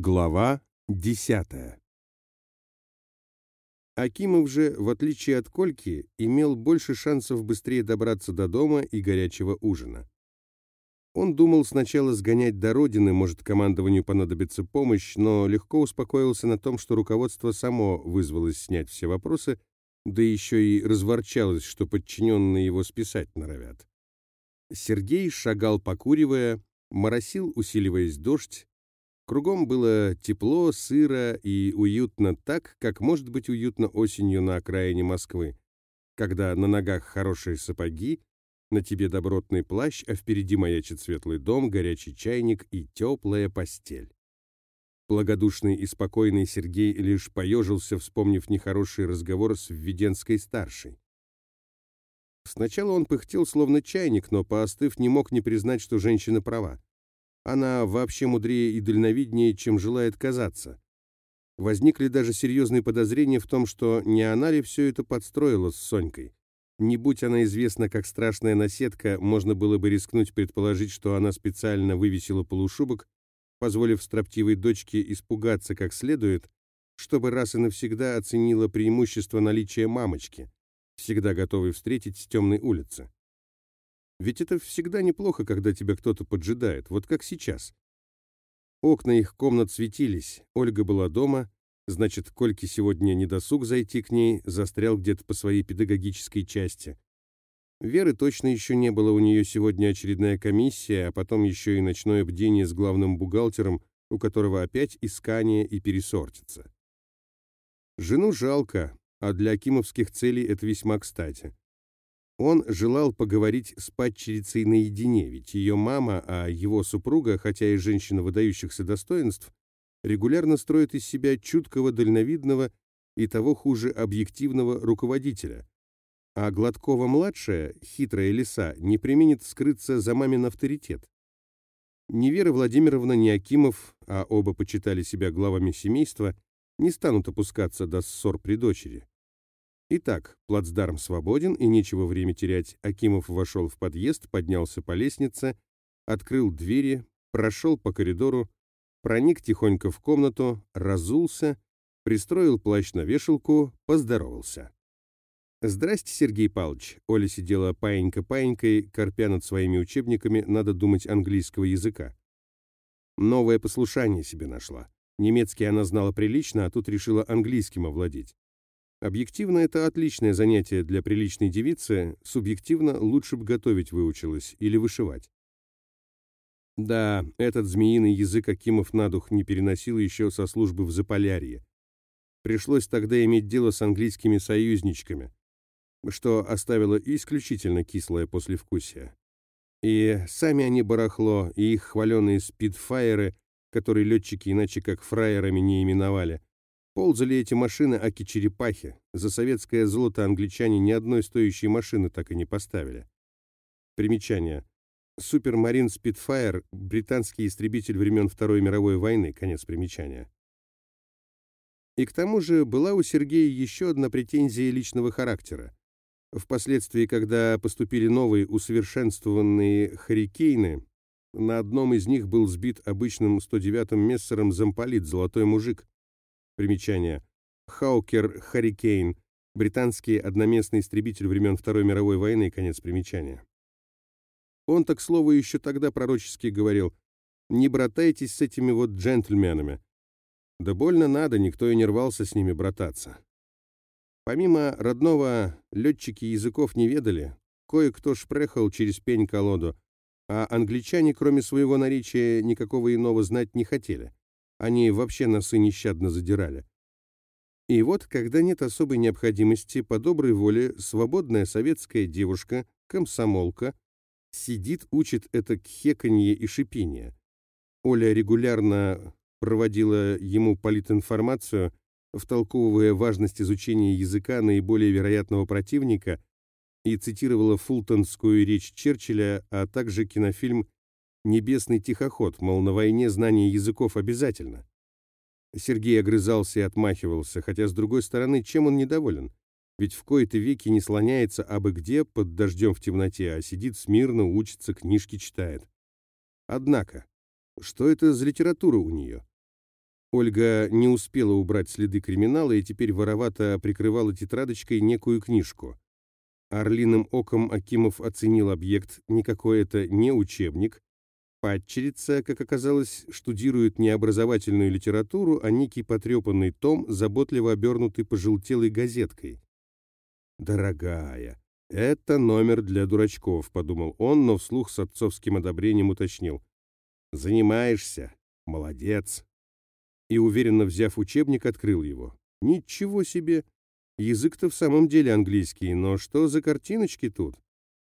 Глава 10 Акимов же, в отличие от Кольки, имел больше шансов быстрее добраться до дома и горячего ужина. Он думал сначала сгонять до родины, может, командованию понадобится помощь, но легко успокоился на том, что руководство само вызвалось снять все вопросы, да еще и разворчалось, что подчиненные его списать норовят. Сергей шагал покуривая, моросил, усиливаясь дождь, Кругом было тепло, сыро и уютно так, как может быть уютно осенью на окраине Москвы, когда на ногах хорошие сапоги, на тебе добротный плащ, а впереди маячит светлый дом, горячий чайник и теплая постель. Благодушный и спокойный Сергей лишь поежился, вспомнив нехороший разговор с Введенской-старшей. Сначала он пыхтел, словно чайник, но, поостыв, не мог не признать, что женщина права. Она вообще мудрее и дальновиднее, чем желает казаться. Возникли даже серьезные подозрения в том, что не она ли все это подстроила с Сонькой. Не будь она известна как страшная наседка, можно было бы рискнуть предположить, что она специально вывесила полушубок, позволив строптивой дочке испугаться как следует, чтобы раз и навсегда оценила преимущество наличия мамочки, всегда готовой встретить с темной улицы. Ведь это всегда неплохо, когда тебя кто-то поджидает, вот как сейчас. Окна их комнат светились, Ольга была дома, значит, Кольке сегодня не досуг зайти к ней, застрял где-то по своей педагогической части. Веры точно еще не было, у нее сегодня очередная комиссия, а потом еще и ночное бдение с главным бухгалтером, у которого опять искание и пересортится. Жену жалко, а для акимовских целей это весьма кстати. Он желал поговорить с падчерицей наедине, ведь ее мама, а его супруга, хотя и женщина выдающихся достоинств, регулярно строит из себя чуткого, дальновидного и того хуже объективного руководителя. А Гладкова-младшая, хитрая лиса, не применит скрыться за мамин авторитет. Ни Вера Владимировна, ни Акимов, а оба почитали себя главами семейства, не станут опускаться до ссор при дочери. Итак, плацдарм свободен и нечего время терять. Акимов вошел в подъезд, поднялся по лестнице, открыл двери, прошел по коридору, проник тихонько в комнату, разулся, пристроил плащ на вешалку, поздоровался. «Здрасте, Сергей Павлович!» Оля сидела паенька-паенькой, корпя над своими учебниками, надо думать, английского языка. Новое послушание себе нашла. Немецкий она знала прилично, а тут решила английским овладеть. Объективно это отличное занятие для приличной девицы, субъективно лучше бы готовить выучилась или вышивать. Да, этот змеиный язык Акимов на дух не переносил еще со службы в Заполярье. Пришлось тогда иметь дело с английскими союзничками, что оставило исключительно кислое послевкусие. И сами они барахло, и их хваленые спидфайеры, которые летчики иначе как фраерами не именовали, Ползали эти машины аки-черепахи. За советское золото англичане ни одной стоящей машины так и не поставили. Примечание. Супермарин Спитфайр – британский истребитель времен Второй мировой войны. Конец примечания. И к тому же была у Сергея еще одна претензия личного характера. Впоследствии, когда поступили новые усовершенствованные «Харикейны», на одном из них был сбит обычным 109-м мессером замполит «Золотой мужик», Примечание. Хаукер Харрикейн. Британский одноместный истребитель времен Второй мировой войны. Конец примечания. Он, так слово, еще тогда пророчески говорил «Не братайтесь с этими вот джентльменами». Да больно надо, никто и не рвался с ними брататься. Помимо родного, летчики языков не ведали, кое-кто шпрехал через пень-колоду, а англичане, кроме своего наречия, никакого иного знать не хотели. Они вообще носы нещадно задирали. И вот, когда нет особой необходимости, по доброй воле, свободная советская девушка, комсомолка, сидит, учит это кхеканье и шипение. Оля регулярно проводила ему политинформацию, втолковывая важность изучения языка наиболее вероятного противника и цитировала фултонскую речь Черчилля, а также кинофильм Небесный тихоход, мол, на войне знание языков обязательно. Сергей огрызался и отмахивался, хотя, с другой стороны, чем он недоволен? Ведь в кои-то веки не слоняется абы где под дождем в темноте, а сидит смирно, учится, книжки читает. Однако, что это за литература у нее? Ольга не успела убрать следы криминала и теперь воровато прикрывала тетрадочкой некую книжку. Орлиным оком Акимов оценил объект, никакой это не учебник. Падчерица, как оказалось, штудирует не образовательную литературу, а некий потрепанный том, заботливо обернутый пожелтелой газеткой. «Дорогая, это номер для дурачков», — подумал он, но вслух с отцовским одобрением уточнил. «Занимаешься? Молодец!» И, уверенно взяв учебник, открыл его. «Ничего себе! Язык-то в самом деле английский, но что за картиночки тут?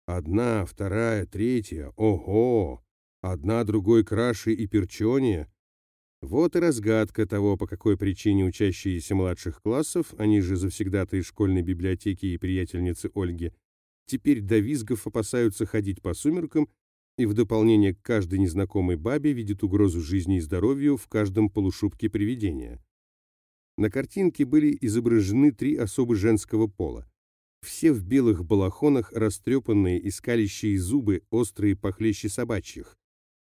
Одна, вторая, третья. Ого! Одна другой краше и перченее. Вот и разгадка того, по какой причине учащиеся младших классов, они же завсегдатые школьной библиотеки и приятельницы Ольги, теперь до визгов опасаются ходить по сумеркам и в дополнение к каждой незнакомой бабе видят угрозу жизни и здоровью в каждом полушубке привидения. На картинке были изображены три особы женского пола. Все в белых балахонах, растрепанные, искалящие зубы, острые похлеще собачьих.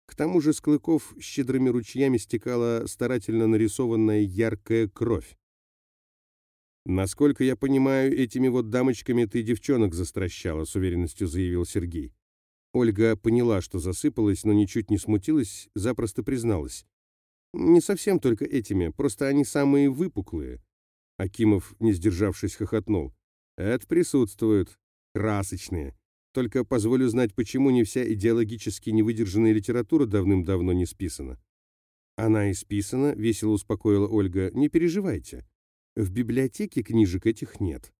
К тому же с клыков щедрыми ручьями стекала старательно нарисованная яркая кровь. «Насколько я понимаю, этими вот дамочками ты девчонок застращала», — с уверенностью заявил Сергей. Ольга поняла, что засыпалась, но ничуть не смутилась, запросто призналась. Не совсем только этими, просто они самые выпуклые. Акимов, не сдержавшись, хохотнул. Это присутствуют. Красочные. Только позволю знать, почему не вся идеологически невыдержанная литература давным-давно не списана. Она и списана, весело успокоила Ольга. Не переживайте. В библиотеке книжек этих нет.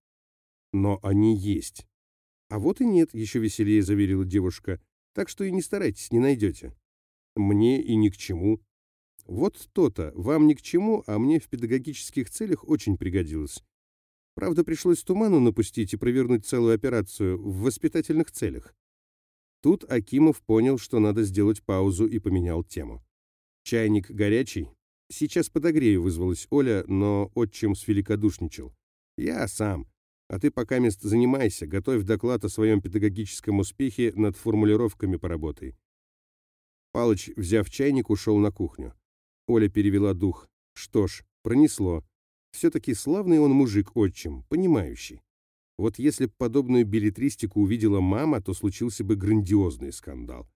Но они есть. А вот и нет, еще веселее заверила девушка. Так что и не старайтесь, не найдете. Мне и ни к чему. Вот то-то, вам ни к чему, а мне в педагогических целях очень пригодилось. Правда, пришлось туману напустить и провернуть целую операцию в воспитательных целях. Тут Акимов понял, что надо сделать паузу и поменял тему. Чайник горячий. Сейчас подогрею, вызвалась Оля, но отчим свеликодушничал. Я сам. А ты пока мест занимайся, готовь доклад о своем педагогическом успехе, над формулировками поработай. Палыч, взяв чайник, ушел на кухню. Оля перевела дух. Что ж, пронесло. Все-таки славный он мужик-отчим, понимающий. Вот если б подобную билетристику увидела мама, то случился бы грандиозный скандал.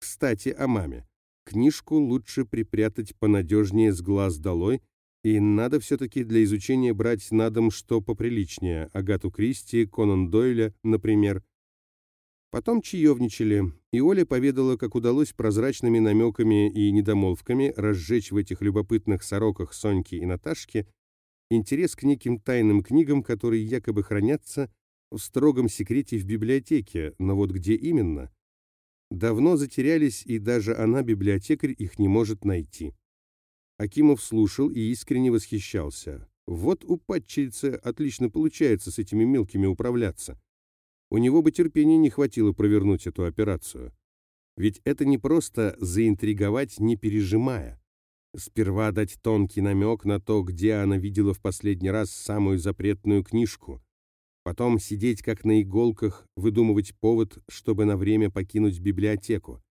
Кстати, о маме. Книжку лучше припрятать понадежнее с глаз долой, и надо все-таки для изучения брать на дом что поприличнее, Агату Кристи, Конан Дойля, например, Потом чаевничали, и Оля поведала, как удалось прозрачными намеками и недомолвками разжечь в этих любопытных сороках Соньки и Наташки интерес к неким тайным книгам, которые якобы хранятся в строгом секрете в библиотеке, но вот где именно? Давно затерялись, и даже она, библиотекарь, их не может найти. Акимов слушал и искренне восхищался. Вот у падчерицы отлично получается с этими мелкими управляться. У него бы терпения не хватило провернуть эту операцию. Ведь это не просто заинтриговать, не пережимая. Сперва дать тонкий намек на то, где она видела в последний раз самую запретную книжку. Потом сидеть как на иголках, выдумывать повод, чтобы на время покинуть библиотеку.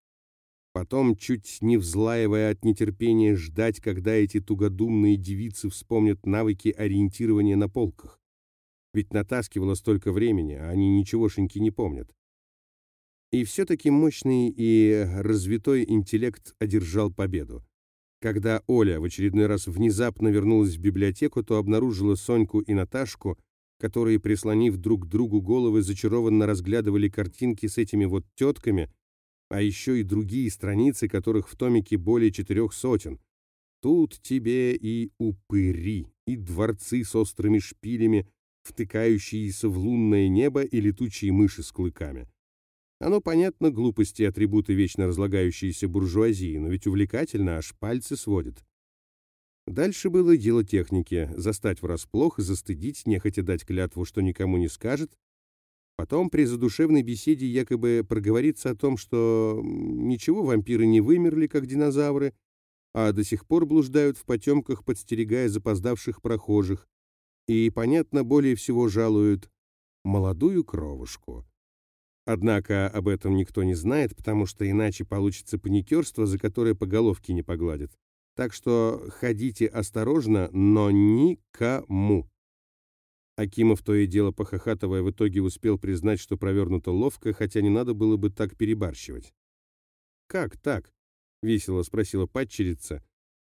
Потом, чуть не взлаивая от нетерпения, ждать, когда эти тугодумные девицы вспомнят навыки ориентирования на полках. Ведь натаскивало столько времени, а они ничегошеньки не помнят. И все-таки мощный и развитой интеллект одержал победу. Когда Оля в очередной раз внезапно вернулась в библиотеку, то обнаружила Соньку и Наташку, которые, прислонив друг к другу головы, зачарованно разглядывали картинки с этими вот тетками, а еще и другие страницы, которых в томике более четырех сотен. Тут тебе и упыри, и дворцы с острыми шпилями, втыкающиеся в лунное небо и летучие мыши с клыками. Оно, понятно, глупости атрибуты вечно разлагающейся буржуазии, но ведь увлекательно, аж пальцы сводит. Дальше было дело техники — застать врасплох, застыдить, нехотя дать клятву, что никому не скажет. Потом при задушевной беседе якобы проговориться о том, что ничего, вампиры не вымерли, как динозавры, а до сих пор блуждают в потемках, подстерегая запоздавших прохожих, и, понятно, более всего жалуют молодую кровушку. Однако об этом никто не знает, потому что иначе получится паникерство, за которое по головке не погладят. Так что ходите осторожно, но никому. Акимов то и дело похохатывая в итоге успел признать, что провернуто ловко, хотя не надо было бы так перебарщивать. «Как так?» — весело спросила падчерица.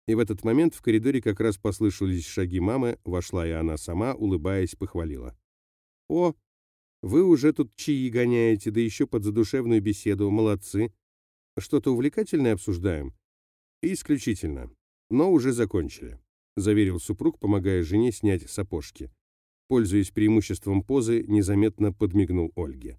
И в этот момент в коридоре как раз послышались шаги мамы, вошла и она сама, улыбаясь, похвалила. «О, вы уже тут чаи гоняете, да еще под задушевную беседу, молодцы. Что-то увлекательное обсуждаем?» «Исключительно. Но уже закончили», — заверил супруг, помогая жене снять сапожки. Пользуясь преимуществом позы, незаметно подмигнул Ольге.